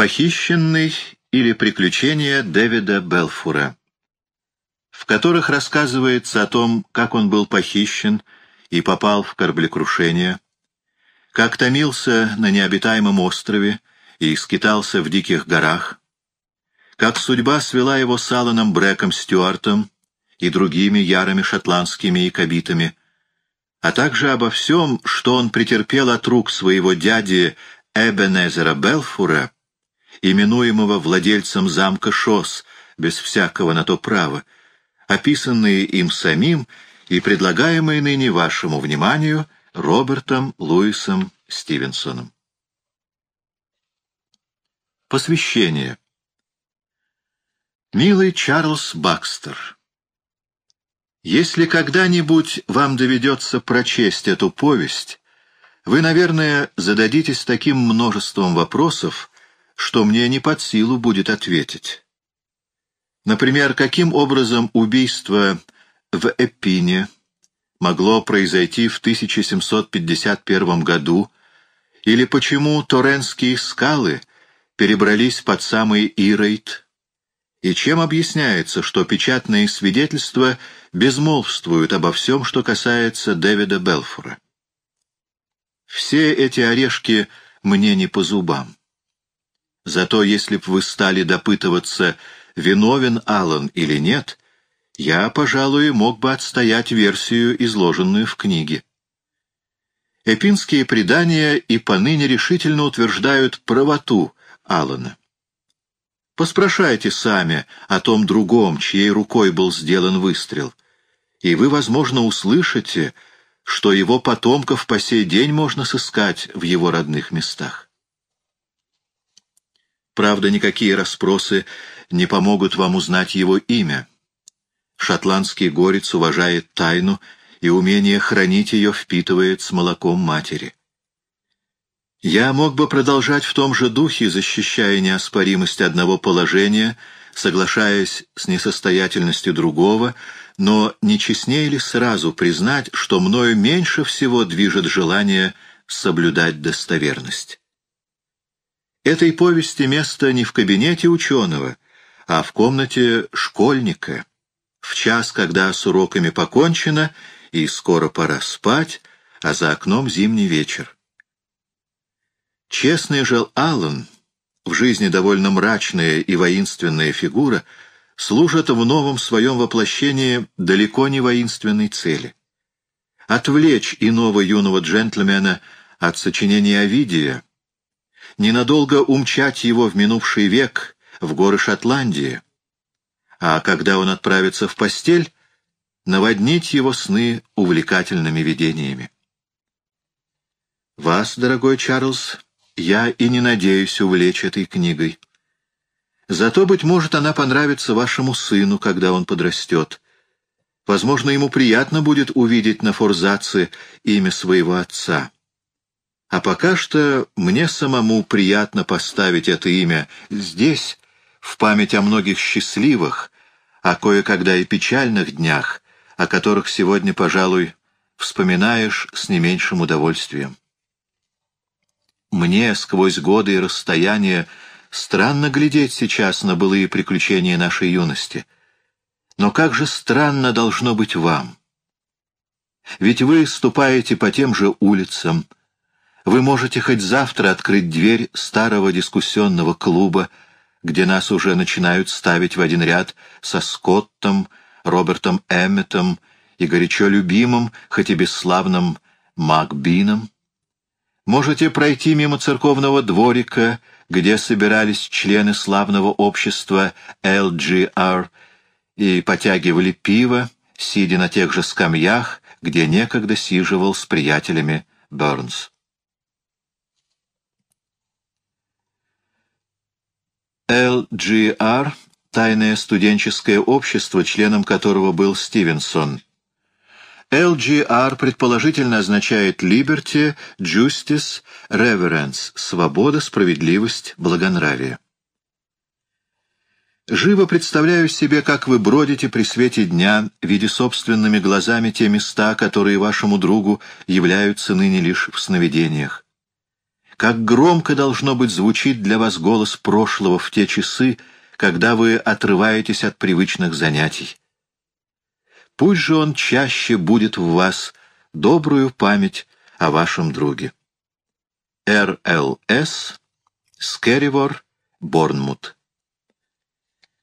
Похищенный или приключения Дэвида Белфура, в которых рассказывается о том, как он был похищен и попал в кораблекрушение, как томился на необитаемом острове и скитался в диких горах, как судьба свела его с Алланом Брэком Стюартом и другими ярыми шотландскими якобитами, а также обо всем, что он претерпел от рук своего дяди Эбенезера Белфура, именуемого владельцем замка Шос, без всякого на то права, описанные им самим и предлагаемые ныне вашему вниманию Робертом Луисом Стивенсоном. Посвящение Милый Чарльз Бакстер, если когда-нибудь вам доведется прочесть эту повесть, вы, наверное, зададитесь таким множеством вопросов, что мне не под силу будет ответить. Например, каким образом убийство в Эпине могло произойти в 1751 году, или почему Торренские скалы перебрались под самый Ирейт, и чем объясняется, что печатные свидетельства безмолвствуют обо всем, что касается Дэвида Белфура. Все эти орешки мне не по зубам. Зато если б вы стали допытываться, виновен Аллан или нет, я, пожалуй, мог бы отстоять версию, изложенную в книге. Эпинские предания и поныне решительно утверждают правоту Аллана. Поспрашайте сами о том другом, чьей рукой был сделан выстрел, и вы, возможно, услышите, что его потомков по сей день можно сыскать в его родных местах. Правда, никакие расспросы не помогут вам узнать его имя. Шотландский горец уважает тайну, и умение хранить ее впитывает с молоком матери. Я мог бы продолжать в том же духе, защищая неоспоримость одного положения, соглашаясь с несостоятельностью другого, но не честнее ли сразу признать, что мною меньше всего движет желание соблюдать достоверность? Этой повести место не в кабинете ученого, а в комнате школьника, в час, когда с уроками покончено и скоро пора спать, а за окном зимний вечер. Честный же Аллан, в жизни довольно мрачная и воинственная фигура, служит в новом своем воплощении далеко не воинственной цели. Отвлечь иного юного джентльмена от сочинения Овидия, ненадолго умчать его в минувший век в горы Шотландии, а когда он отправится в постель, наводнить его сны увлекательными видениями. Вас, дорогой Чарльз, я и не надеюсь увлечь этой книгой. Зато, быть может, она понравится вашему сыну, когда он подрастет. Возможно, ему приятно будет увидеть на форзаце имя своего отца. А пока что мне самому приятно поставить это имя здесь, в память о многих счастливых, а кое-когда и печальных днях, о которых сегодня, пожалуй, вспоминаешь с не меньшим удовольствием. Мне сквозь годы и расстояния странно глядеть сейчас на былые приключения нашей юности. Но как же странно должно быть вам. Ведь вы ступаете по тем же улицам, вы можете хоть завтра открыть дверь старого дискуссионного клуба, где нас уже начинают ставить в один ряд со Скоттом, Робертом Эмметом и горячо любимым, хоть и бесславным, Макбином. Можете пройти мимо церковного дворика, где собирались члены славного общества LGR и потягивали пиво, сидя на тех же скамьях, где некогда сиживал с приятелями Бернс. LGR — тайное студенческое общество, членом которого был Стивенсон — LGR предположительно означает Liberty, Justice, Reverence — свобода, справедливость, благонравие. Живо представляю себе, как вы бродите при свете дня, видя собственными глазами те места, которые вашему другу являются ныне лишь в сновидениях. Как громко должно быть звучит для вас голос прошлого в те часы, когда вы отрываетесь от привычных занятий. Пусть же он чаще будет в вас добрую память о вашем друге. РЛС, Скеривор, Борнмут